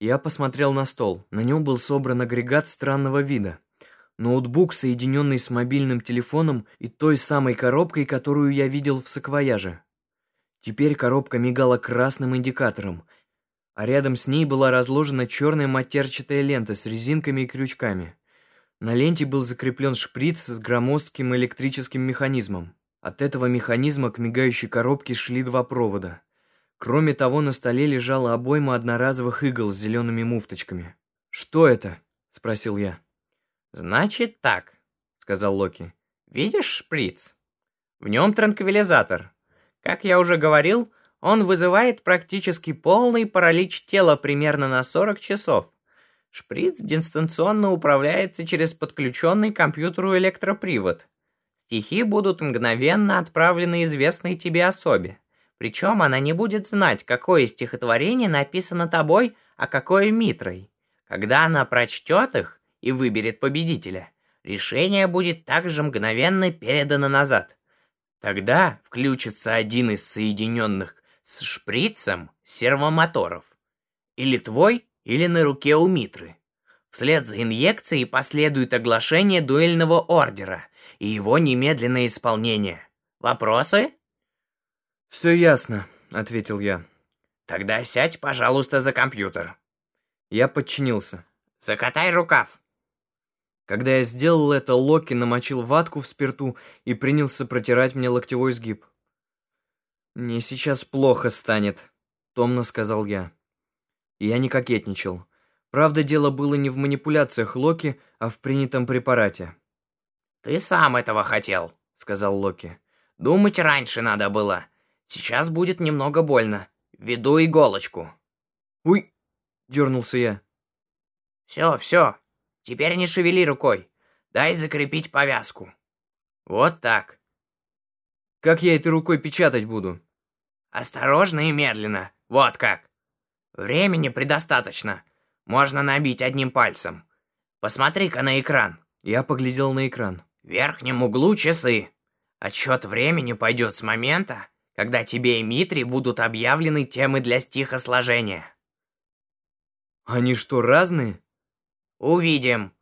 Я посмотрел на стол. На нем был собран агрегат странного вида. Ноутбук, соединенный с мобильным телефоном и той самой коробкой, которую я видел в саквояже. Теперь коробка мигала красным индикатором, а рядом с ней была разложена черная матерчатая лента с резинками и крючками. На ленте был закреплен шприц с громоздким электрическим механизмом. От этого механизма к мигающей коробке шли два провода. Кроме того, на столе лежала обойма одноразовых игл с зелеными муфточками. «Что это?» – спросил я. «Значит так», – сказал Локи. «Видишь шприц? В нем транквилизатор. Как я уже говорил, он вызывает практически полный паралич тела примерно на 40 часов. Шприц дистанционно управляется через подключенный к компьютеру электропривод. Стихи будут мгновенно отправлены известной тебе особе. Причем она не будет знать, какое стихотворение написано тобой, а какое Митрой. Когда она прочтет их и выберет победителя, решение будет также мгновенно передано назад. Тогда включится один из соединенных с шприцем сервомоторов. Или твой, или на руке у Митры. Вслед за инъекцией последует оглашение дуэльного ордера и его немедленное исполнение. Вопросы? «Все ясно», — ответил я. «Тогда сядь, пожалуйста, за компьютер». Я подчинился. «Закатай рукав». Когда я сделал это, Локи намочил ватку в спирту и принялся протирать мне локтевой сгиб. «Мне сейчас плохо станет», — томно сказал я. Я не кокетничал. Правда, дело было не в манипуляциях Локи, а в принятом препарате. «Ты сам этого хотел», — сказал Локи. «Думать раньше надо было. Сейчас будет немного больно. Веду иголочку». «Уй!» — дернулся я. «Все, все. Теперь не шевели рукой. Дай закрепить повязку. Вот так. Как я этой рукой печатать буду? Осторожно и медленно. Вот как. Времени предостаточно. Можно набить одним пальцем. Посмотри-ка на экран. Я поглядел на экран. В верхнем углу часы. Отсчет времени пойдет с момента, когда тебе и Митри будут объявлены темы для стихосложения. Они что, разные? Увидим.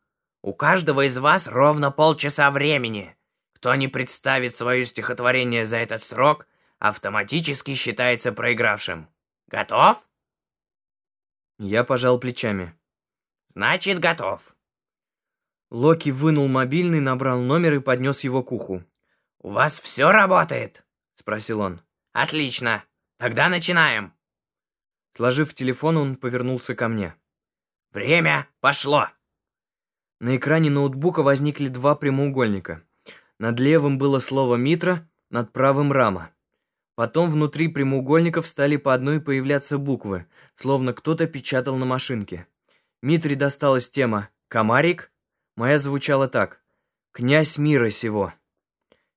У каждого из вас ровно полчаса времени. Кто не представит свое стихотворение за этот срок, автоматически считается проигравшим. Готов? Я пожал плечами. Значит, готов. Локи вынул мобильный, набрал номер и поднес его к уху. «У вас все работает?» – спросил он. «Отлично. Тогда начинаем». Сложив телефон, он повернулся ко мне. «Время пошло!» На экране ноутбука возникли два прямоугольника. Над левым было слово «Митра», над правым «Рама». Потом внутри прямоугольников стали по одной появляться буквы, словно кто-то печатал на машинке. Митре досталась тема «Комарик», моя звучала так «Князь мира сего».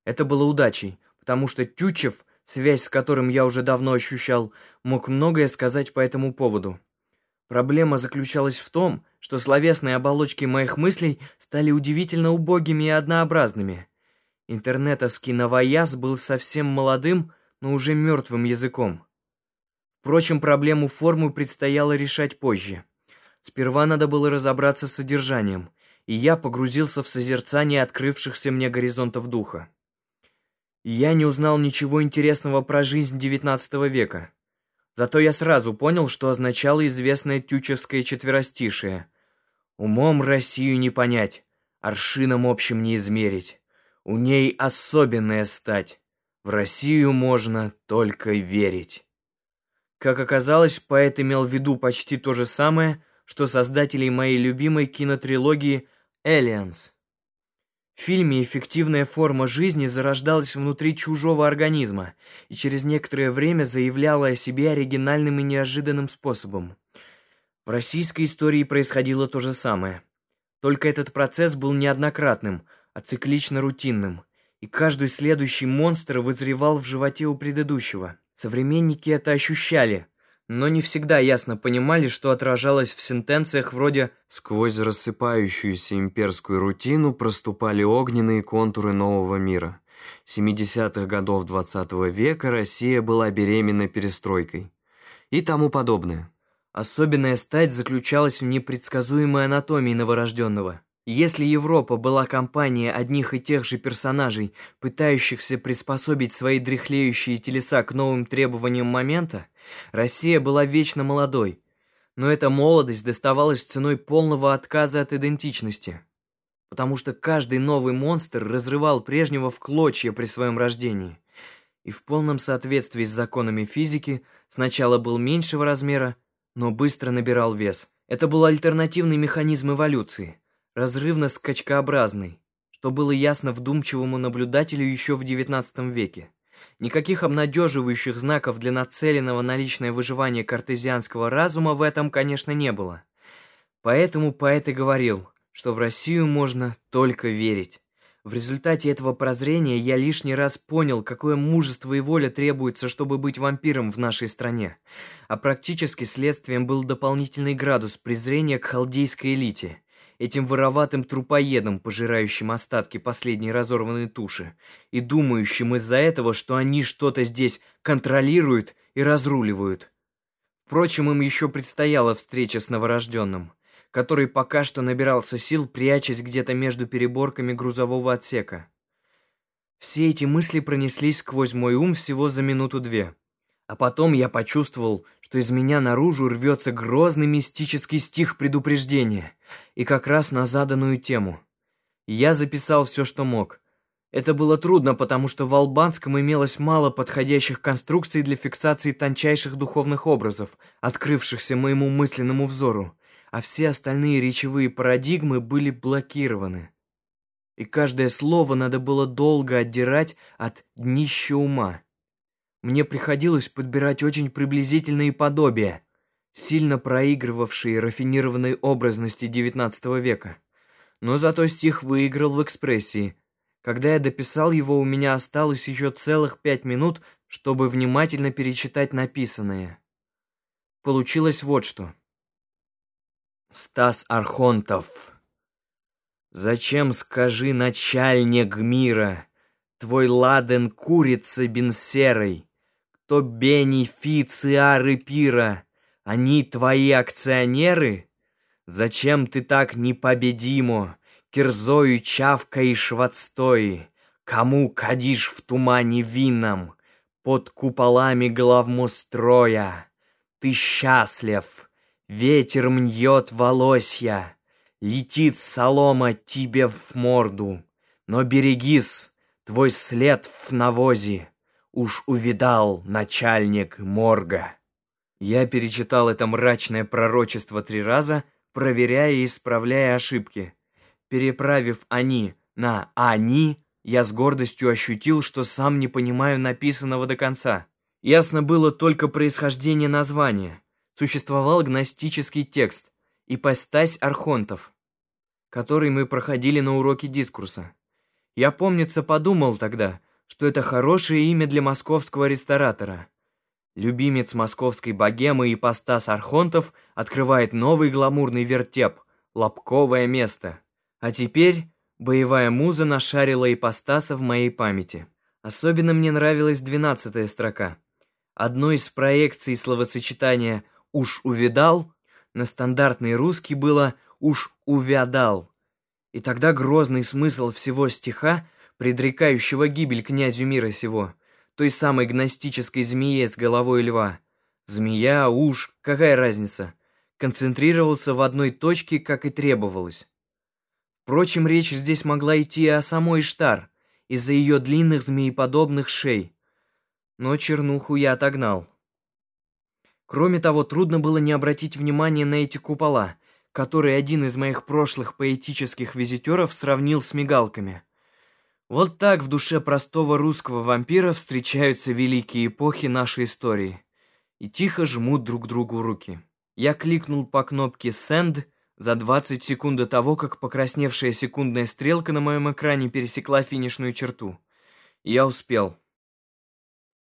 Это было удачей, потому что Тючев, связь с которым я уже давно ощущал, мог многое сказать по этому поводу. Проблема заключалась в том, что словесные оболочки моих мыслей стали удивительно убогими и однообразными. Интернетовский новояз был совсем молодым, но уже мертвым языком. Впрочем, проблему формы предстояло решать позже. Сперва надо было разобраться с содержанием, и я погрузился в созерцание открывшихся мне горизонтов духа. Я не узнал ничего интересного про жизнь XIX века. Зато я сразу понял, что означало известное тючевское четверостишее. «Умом Россию не понять, аршином общим не измерить. У ней особенная стать. В Россию можно только верить». Как оказалось, поэт имел в виду почти то же самое, что создатели моей любимой кинотрилогии «Элианс». В фильме эффективная форма жизни зарождалась внутри чужого организма и через некоторое время заявляла о себе оригинальным и неожиданным способом. В российской истории происходило то же самое. Только этот процесс был неоднократным, а циклично-рутинным, и каждый следующий монстр вызревал в животе у предыдущего. Современники это ощущали – но не всегда ясно понимали, что отражалось в сентенциях вроде «сквозь рассыпающуюся имперскую рутину проступали огненные контуры нового мира». 70-х годов XX -го века Россия была беременна перестройкой и тому подобное. Особенная стать заключалась в непредсказуемой анатомии новорожденного. Если Европа была компанией одних и тех же персонажей, пытающихся приспособить свои дряхлеющие телеса к новым требованиям момента, Россия была вечно молодой. Но эта молодость доставалась ценой полного отказа от идентичности. Потому что каждый новый монстр разрывал прежнего в клочья при своем рождении. И в полном соответствии с законами физики сначала был меньшего размера, но быстро набирал вес. Это был альтернативный механизм эволюции – разрывно-скачкообразный, что было ясно вдумчивому наблюдателю еще в XIX веке. Никаких обнадеживающих знаков для нацеленного на личное выживание картезианского разума в этом, конечно, не было. Поэтому поэт и говорил, что в Россию можно только верить. В результате этого прозрения я лишний раз понял, какое мужество и воля требуется, чтобы быть вампиром в нашей стране. А практически следствием был дополнительный градус презрения к халдейской элите этим вороватым трупоедом, пожирающим остатки последней разорванной туши, и думающим из-за этого, что они что-то здесь контролируют и разруливают. Впрочем, им еще предстояла встреча с новорожденным, который пока что набирался сил, прячась где-то между переборками грузового отсека. Все эти мысли пронеслись сквозь мой ум всего за минуту-две. А потом я почувствовал, что из меня наружу рвется грозный мистический стих предупреждения, и как раз на заданную тему. Я записал все, что мог. Это было трудно, потому что в албанском имелось мало подходящих конструкций для фиксации тончайших духовных образов, открывшихся моему мысленному взору, а все остальные речевые парадигмы были блокированы. И каждое слово надо было долго отдирать от днища ума. Мне приходилось подбирать очень приблизительные подобия, сильно проигрывавшие рафинированной образности XIX века. Но зато стих выиграл в экспрессии. Когда я дописал его, у меня осталось еще целых пять минут, чтобы внимательно перечитать написанное. Получилось вот что. Стас Архонтов. Зачем, скажи, начальник мира, твой ладен курица бенсерой? Что бенефициары пира, они твои акционеры? Зачем ты так непобедимо, кирзою чавкаешь в отстои? Кому кадишь в тумане вином, под куполами главмостроя? Ты счастлив, ветер мнет волосья, летит солома тебе в морду, но берегись, твой след в навозе уж увидал начальник морга. Я перечитал это мрачное пророчество три раза, проверяя и исправляя ошибки. Переправив «они» на «они», я с гордостью ощутил, что сам не понимаю написанного до конца. Ясно было только происхождение названия. Существовал гностический текст «Ипостась архонтов», который мы проходили на уроке дискурса. Я, помнится, подумал тогда – что это хорошее имя для московского ресторатора. Любимец московской богемы и постас Архонтов открывает новый гламурный вертеп – лобковое место. А теперь боевая муза нашарила ипостаса в моей памяти. Особенно мне нравилась двенадцатая строка. Одной из проекций словосочетания «уж увидал» на стандартный русский было «уж увядал». И тогда грозный смысл всего стиха предрекающего гибель князю мира сего, той самой гностической змее с головой льва. Змея, уж, какая разница? Концентрировался в одной точке, как и требовалось. Впрочем, речь здесь могла идти о самой Иштар, из-за ее длинных змееподобных шей. Но чернуху я отогнал. Кроме того, трудно было не обратить внимания на эти купола, которые один из моих прошлых поэтических визитеров сравнил с мигалками. Вот так в душе простого русского вампира встречаются великие эпохи нашей истории и тихо жмут друг другу руки. Я кликнул по кнопке «Send» за 20 секунд до того, как покрасневшая секундная стрелка на моем экране пересекла финишную черту. Я успел.